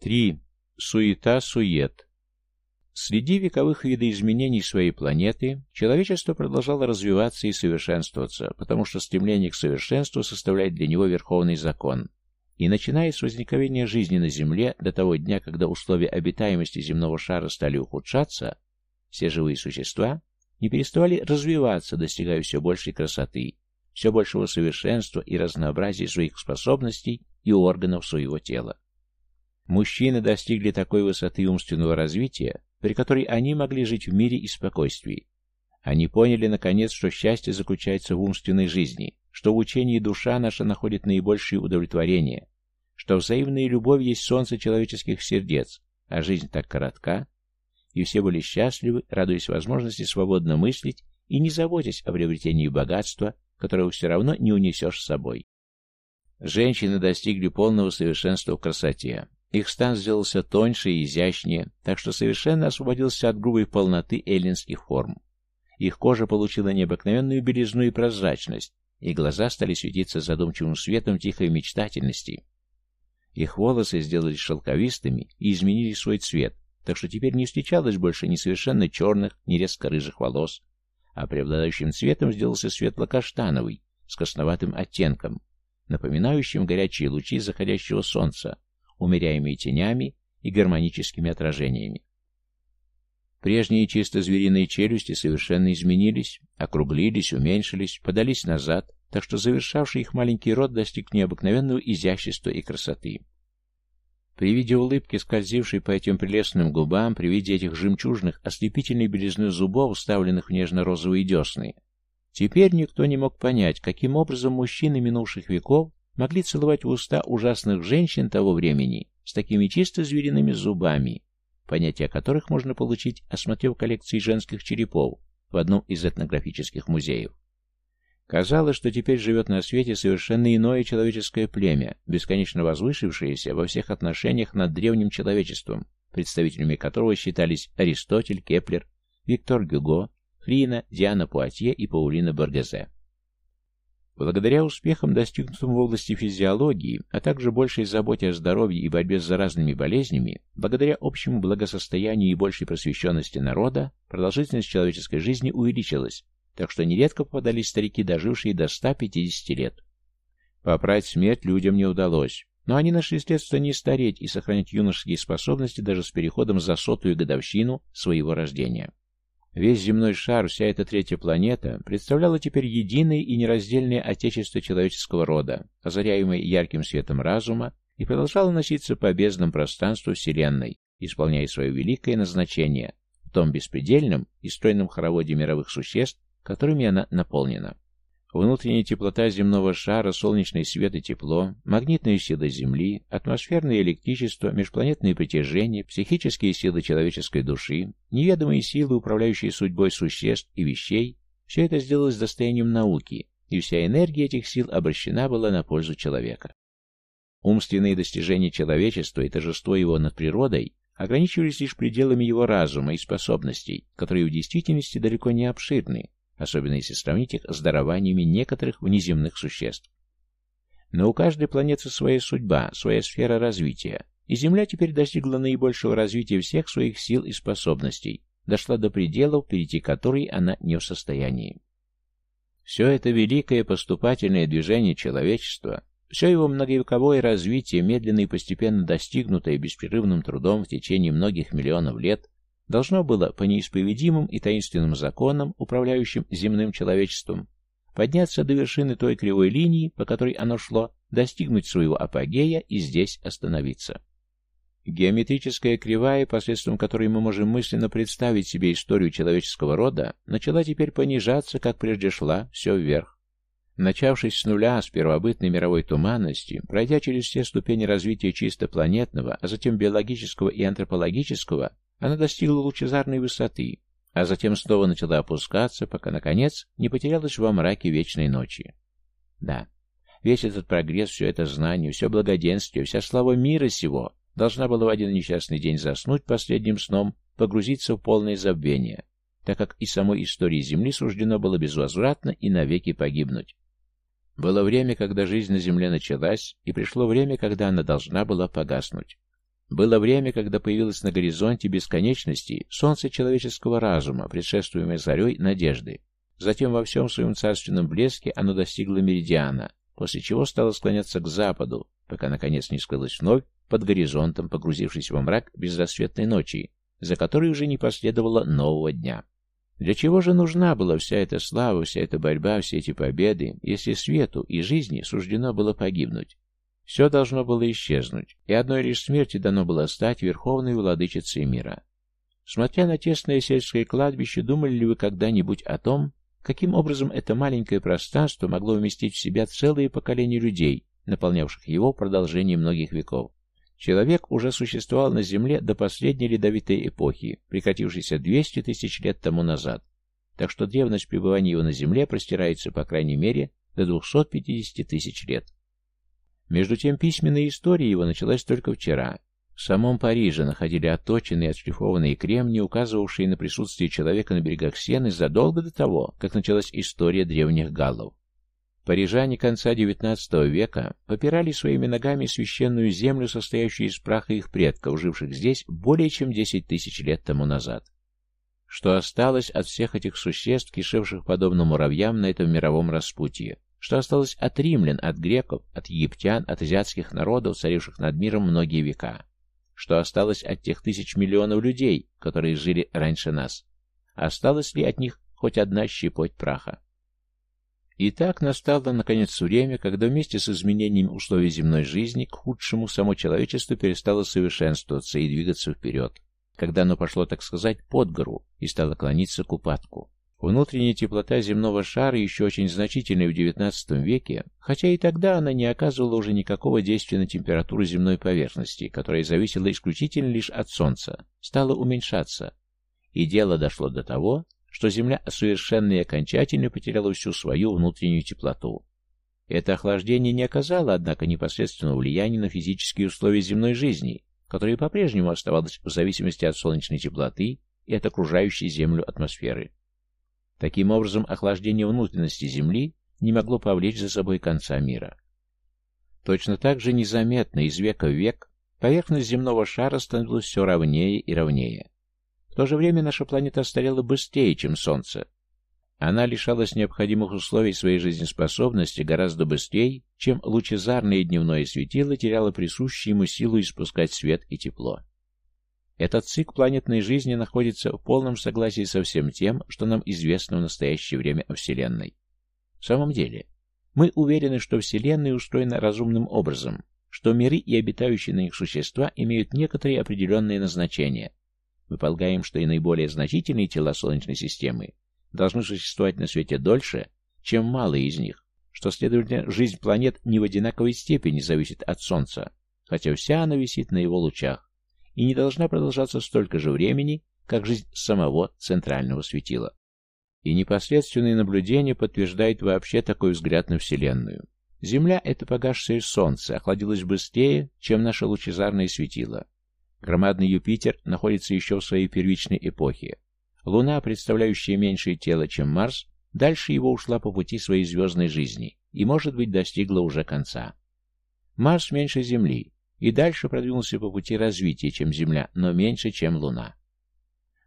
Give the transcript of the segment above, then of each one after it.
3. Суета-сует. Среди вековых видоизменений своей планеты человечество продолжало развиваться и совершенствоваться, потому что стремление к совершенству составляет для него верховный закон. И начиная с возникновения жизни на Земле до того дня, когда условия обитаемости земного шара стали ухудшаться, все живые существа не переставали развиваться, достигая все большей красоты, все большего совершенства и разнообразия своих способностей и органов своего тела. Мужчины достигли такой высоты умственного развития, при которой они могли жить в мире и спокойствии. Они поняли, наконец, что счастье заключается в умственной жизни, что в учении душа наша находит наибольшее удовлетворение, что взаимная любовь есть солнце человеческих сердец, а жизнь так коротка, и все были счастливы, радуясь возможности свободно мыслить и не заботясь о приобретении богатства, которого все равно не унесешь с собой. Женщины достигли полного совершенства в красоте. Их стан сделался тоньше и изящнее, так что совершенно освободился от грубой полноты эллинских форм. Их кожа получила необыкновенную белизну и прозрачность, и глаза стали светиться задумчивым светом тихой мечтательности. Их волосы сделались шелковистыми и изменили свой цвет, так что теперь не встречалось больше ни совершенно черных, ни резко рыжих волос, а преобладающим цветом сделался светло-каштановый, с красноватым оттенком, напоминающим горячие лучи заходящего солнца, умеряемые тенями и гармоническими отражениями. Прежние чисто звериные челюсти совершенно изменились, округлились, уменьшились, подались назад, так что завершавший их маленький рот достиг необыкновенного изящества и красоты. При виде улыбки, скользившей по этим прелестным губам, при виде этих жемчужных, ослепительной белизны зубов, вставленных в нежно-розовые десны, теперь никто не мог понять, каким образом мужчины минувших веков могли целовать в уста ужасных женщин того времени с такими чисто звериными зубами, понятие о которых можно получить, осмотрев коллекции женских черепов в одном из этнографических музеев. Казалось, что теперь живет на свете совершенно иное человеческое племя, бесконечно возвышившееся во всех отношениях над древним человечеством, представителями которого считались Аристотель, Кеплер, Виктор Гюго, Фрина, Диана Пуатье и Паулина Боргезе. Благодаря успехам, достигнутым в области физиологии, а также большей заботе о здоровье и борьбе с заразными болезнями, благодаря общему благосостоянию и большей просвещенности народа, продолжительность человеческой жизни увеличилась, так что нередко попадались старики, дожившие до 150 лет. Попрать смерть людям не удалось, но они нашли средства не стареть и сохранять юношеские способности даже с переходом за сотую годовщину своего рождения. Весь земной шар, вся эта третья планета, представляла теперь единое и нераздельное отечество человеческого рода, озаряемое ярким светом разума, и продолжала носиться по бездному пространству Вселенной, исполняя свое великое назначение в том беспредельном и стройном хороводе мировых существ, которыми она наполнена. Внутренняя теплота земного шара, солнечный свет и тепло, магнитные силы Земли, атмосферное электричество, межпланетные притяжения, психические силы человеческой души, неведомые силы, управляющие судьбой существ и вещей – все это сделалось достоянием науки, и вся энергия этих сил обращена была на пользу человека. Умственные достижения человечества и торжество его над природой ограничивались лишь пределами его разума и способностей, которые в действительности далеко не обширны, особенно если сравнить их с дарованиями некоторых внеземных существ. Но у каждой планеты своя судьба, своя сфера развития, и Земля теперь достигла наибольшего развития всех своих сил и способностей, дошла до пределов, перейти которой она не в состоянии. Все это великое поступательное движение человечества, все его многовековое развитие, медленно и постепенно достигнутое беспрерывным трудом в течение многих миллионов лет, должно было по неисповедимым и таинственным законам, управляющим земным человечеством, подняться до вершины той кривой линии, по которой оно шло, достигнуть своего апогея и здесь остановиться. Геометрическая кривая, посредством которой мы можем мысленно представить себе историю человеческого рода, начала теперь понижаться, как прежде шла, все вверх. Начавшись с нуля, с первобытной мировой туманности, пройдя через все ступени развития чисто планетного, а затем биологического и антропологического, она достигла лучезарной высоты, а затем снова начала опускаться, пока, наконец, не потерялась во мраке вечной ночи. Да, весь этот прогресс, все это знание, все благоденствие, вся слава мира сего должна была в один несчастный день заснуть последним сном, погрузиться в полное забвение, так как и самой истории Земли суждено было безвозвратно и навеки погибнуть. Было время, когда жизнь на Земле началась, и пришло время, когда она должна была погаснуть. Было время, когда появилось на горизонте бесконечности солнце человеческого разума, предшествуемое зарей надежды. Затем во всем своем царственном блеске оно достигло меридиана, после чего стало склоняться к западу, пока наконец не скрылось вновь под горизонтом, погрузившись во мрак безрассветной ночи, за которой уже не последовало нового дня. Для чего же нужна была вся эта слава, вся эта борьба, все эти победы, если свету и жизни суждено было погибнуть? Все должно было исчезнуть, и одной лишь смерти дано было стать верховной владычицей мира. Смотря на тесное сельское кладбище, думали ли вы когда-нибудь о том, каким образом это маленькое пространство могло вместить в себя целые поколения людей, наполнявших его продолжение многих веков? Человек уже существовал на Земле до последней ледовитой эпохи, прекратившейся 200 тысяч лет тому назад, так что древность пребывания его на Земле простирается, по крайней мере, до 250 тысяч лет. Между тем, письменная история его началась только вчера. В самом Париже находили отточенные и отшлифованные кремни, указывавшие на присутствие человека на берегах Сены задолго до того, как началась история древних галлов. Парижане конца XIX века попирали своими ногами священную землю, состоящую из праха их предков, живших здесь более чем 10 тысяч лет тому назад. Что осталось от всех этих существ, кишевших подобно муравьям на этом мировом распутье? Что осталось от римлян, от греков, от египтян, от азиатских народов, царивших над миром многие века? Что осталось от тех тысяч миллионов людей, которые жили раньше нас? Осталось ли от них хоть одна щепоть праха? И так настало, наконец, время, когда вместе с изменением условий земной жизни к худшему само человечество перестало совершенствоваться и двигаться вперед, когда оно пошло, так сказать, под гору и стало клониться к упадку. Внутренняя теплота земного шара еще очень значительная в XIX веке, хотя и тогда она не оказывала уже никакого действия на температуру земной поверхности, которая зависела исключительно лишь от Солнца, стала уменьшаться. И дело дошло до того, что Земля совершенно и окончательно потеряла всю свою внутреннюю теплоту. Это охлаждение не оказало, однако, непосредственного влияния на физические условия земной жизни, которая по-прежнему оставалась в зависимости от солнечной теплоты и от окружающей Землю атмосферы. Таким образом, охлаждение внутренности Земли не могло повлечь за собой конца мира. Точно так же незаметно из века в век поверхность земного шара становилась все ровнее и ровнее. В то же время наша планета старела быстрее, чем Солнце. Она лишалась необходимых условий своей жизнеспособности гораздо быстрее, чем лучезарное дневное светило теряло присущую ему силу испускать свет и тепло. Этот цикл планетной жизни находится в полном согласии со всем тем, что нам известно в настоящее время о Вселенной. В самом деле, мы уверены, что Вселенная устроена разумным образом, что миры и обитающие на них существа имеют некоторые определенные назначения, мы полагаем, что и наиболее значительные тела Солнечной системы должны существовать на свете дольше, чем малые из них, что, следовательно, жизнь планет не в одинаковой степени зависит от Солнца, хотя вся она висит на его лучах, и не должна продолжаться столько же времени, как жизнь самого центрального светила. И непосредственное наблюдение подтверждает вообще такой взгляд на Вселенную. Земля — это погасшее Солнце, охладилось быстрее, чем наше лучезарное светило, Громадный Юпитер находится еще в своей первичной эпохе. Луна, представляющая меньшее тело, чем Марс, дальше его ушла по пути своей звездной жизни и, может быть, достигла уже конца. Марс меньше Земли и дальше продвинулся по пути развития, чем Земля, но меньше, чем Луна.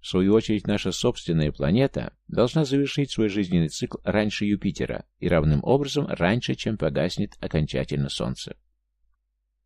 В свою очередь, наша собственная планета должна завершить свой жизненный цикл раньше Юпитера и равным образом раньше, чем погаснет окончательно Солнце.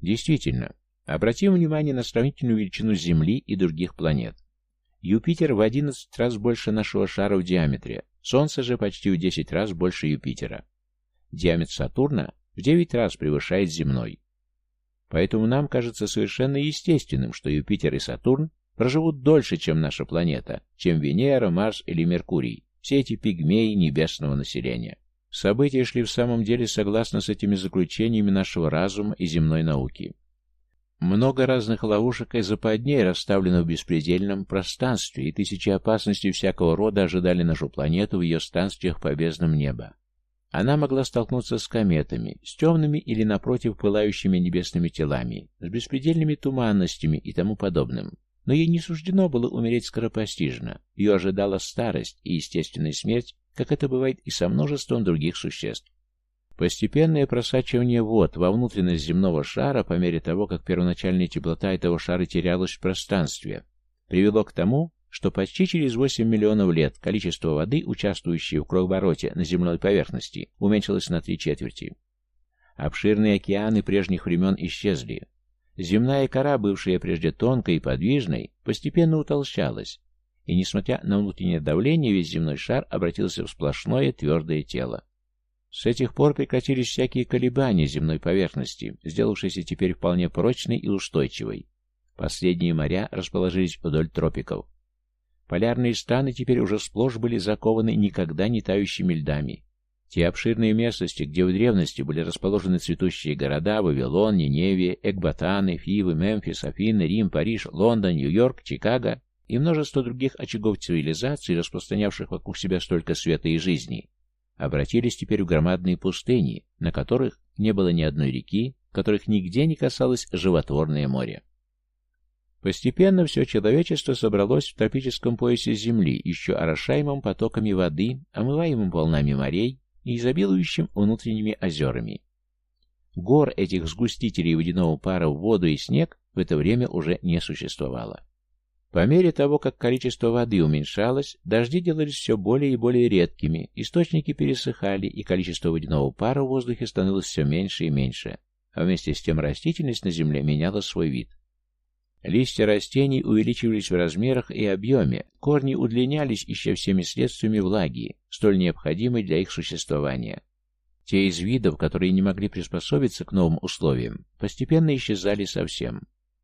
Действительно, Обратим внимание на сравнительную величину Земли и других планет. Юпитер в 11 раз больше нашего шара в диаметре, Солнце же почти в 10 раз больше Юпитера. Диаметр Сатурна в 9 раз превышает земной. Поэтому нам кажется совершенно естественным, что Юпитер и Сатурн проживут дольше, чем наша планета, чем Венера, Марс или Меркурий, все эти пигмеи небесного населения. События шли в самом деле согласно с этими заключениями нашего разума и земной науки. Много разных ловушек и западней расставлено в беспредельном пространстве, и тысячи опасностей всякого рода ожидали нашу планету в ее станциях по безднам неба. Она могла столкнуться с кометами, с темными или, напротив, пылающими небесными телами, с беспредельными туманностями и тому подобным. Но ей не суждено было умереть скоропостижно. Ее ожидала старость и естественная смерть, как это бывает и со множеством других существ. Постепенное просачивание вод во внутренность земного шара по мере того, как первоначальная теплота этого шара терялась в пространстве, привело к тому, что почти через 8 миллионов лет количество воды, участвующей в круговороте на земной поверхности, уменьшилось на три четверти. Обширные океаны прежних времен исчезли. Земная кора, бывшая прежде тонкой и подвижной, постепенно утолщалась, и, несмотря на внутреннее давление, весь земной шар обратился в сплошное твердое тело. С этих пор прекратились всякие колебания земной поверхности, сделавшейся теперь вполне прочной и устойчивой. Последние моря расположились вдоль тропиков. Полярные страны теперь уже сплошь были закованы никогда не тающими льдами. Те обширные местности, где в древности были расположены цветущие города Вавилон, Ниневия, Экбатаны, Фивы, Мемфис, Афины, Рим, Париж, Лондон, Нью-Йорк, Чикаго и множество других очагов цивилизации, распространявших вокруг себя столько света и жизни, обратились теперь в громадные пустыни, на которых не было ни одной реки, которых нигде не касалось животворное море. Постепенно все человечество собралось в тропическом поясе Земли, еще орошаемом потоками воды, омываемым волнами морей и изобилующим внутренними озерами. Гор этих сгустителей водяного пара в воду и снег в это время уже не существовало. По мере того, как количество воды уменьшалось, дожди делались все более и более редкими, источники пересыхали, и количество водяного пара в воздухе становилось все меньше и меньше, а вместе с тем растительность на земле меняла свой вид. Листья растений увеличивались в размерах и объеме, корни удлинялись еще всеми следствиями влаги, столь необходимой для их существования. Те из видов, которые не могли приспособиться к новым условиям, постепенно исчезали совсем.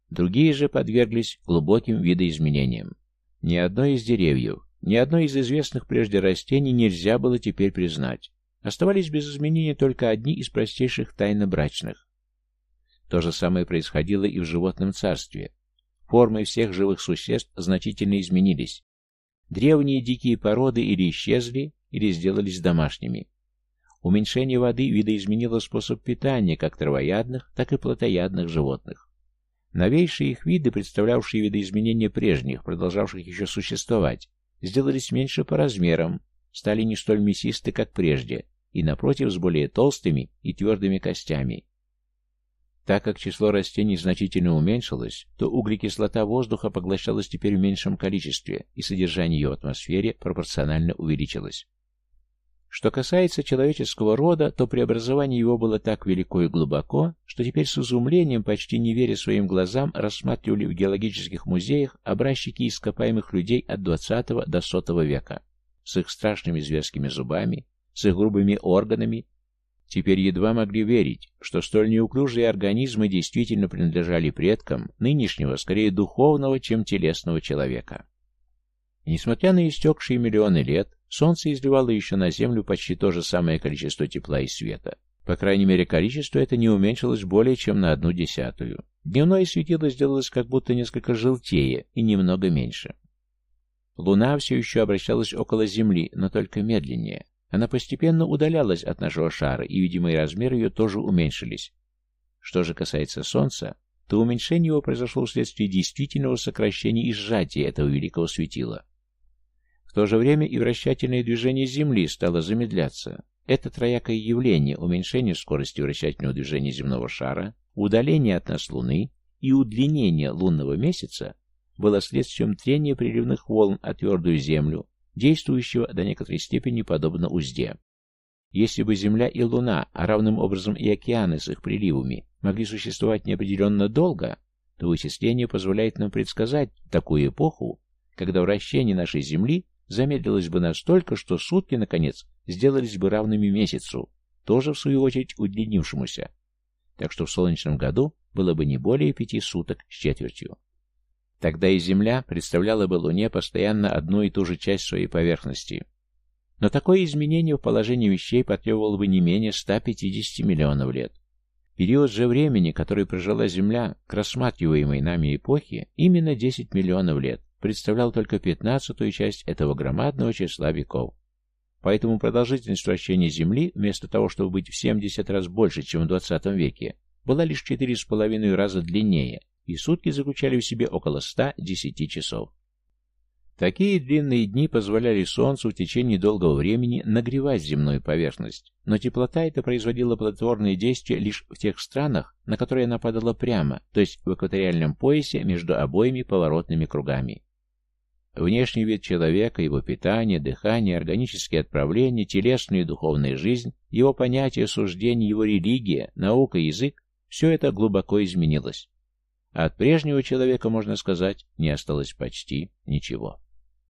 Другие же подверглись глубоким видоизменениям. Ни одно из деревьев, ни одно из известных прежде растений нельзя было теперь признать. Оставались без изменений только одни из простейших тайнобрачных. То же самое происходило и в животном царстве. Формы всех живых существ значительно изменились. Древние дикие породы или исчезли, или сделались домашними. Уменьшение воды видоизменило способ питания как травоядных, так и плотоядных животных. Новейшие их виды, представлявшие видоизменения прежних, продолжавших еще существовать, сделались меньше по размерам, стали не столь мясисты, как прежде, и, напротив, с более толстыми и твердыми костями. Так как число растений значительно уменьшилось, то углекислота воздуха поглощалась теперь в меньшем количестве, и содержание ее в атмосфере пропорционально увеличилось. Что касается человеческого рода, то преобразование его было так велико и глубоко, что теперь с изумлением, почти не веря своим глазам, рассматривали в геологических музеях образчики ископаемых людей от 20 до 100 века, с их страшными зверскими зубами, с их грубыми органами. Теперь едва могли верить, что столь неуклюжие организмы действительно принадлежали предкам нынешнего, скорее духовного, чем телесного человека. Несмотря на истекшие миллионы лет, Солнце изливало еще на Землю почти то же самое количество тепла и света. По крайней мере, количество это не уменьшилось более чем на одну десятую. Дневное светило сделалось как будто несколько желтее и немного меньше. Луна все еще обращалась около Земли, но только медленнее. Она постепенно удалялась от нашего шара, и видимые размеры ее тоже уменьшились. Что же касается Солнца, то уменьшение его произошло вследствие действительного сокращения и сжатия этого великого светила. В то же время и вращательное движение Земли стало замедляться. Это троякое явление уменьшение скорости вращательного движения земного шара, удаление от нас Луны и удлинение лунного месяца было следствием трения приливных волн о твердую Землю, действующего до некоторой степени подобно узде. Если бы Земля и Луна, а равным образом и океаны с их приливами, могли существовать неопределенно долго, то вычисление позволяет нам предсказать такую эпоху, когда вращение нашей Земли замедлилось бы настолько, что сутки, наконец, сделались бы равными месяцу, тоже, в свою очередь, удлинившемуся. Так что в солнечном году было бы не более пяти суток с четвертью. Тогда и Земля представляла бы Луне постоянно одну и ту же часть своей поверхности. Но такое изменение в положении вещей потребовало бы не менее 150 миллионов лет. Период же времени, который прожила Земля к рассматриваемой нами эпохе, именно 10 миллионов лет представлял только пятнадцатую часть этого громадного числа веков. Поэтому продолжительность вращения Земли, вместо того, чтобы быть в 70 раз больше, чем в 20 веке, была лишь четыре с половиной раза длиннее, и сутки заключали в себе около 110 часов. Такие длинные дни позволяли Солнцу в течение долгого времени нагревать земную поверхность, но теплота эта производила плодотворные действия лишь в тех странах, на которые она падала прямо, то есть в экваториальном поясе между обоими поворотными кругами. Внешний вид человека, его питание, дыхание, органические отправления, телесная и духовная жизнь, его понятия, суждения, его религия, наука, язык – все это глубоко изменилось. От прежнего человека, можно сказать, не осталось почти ничего.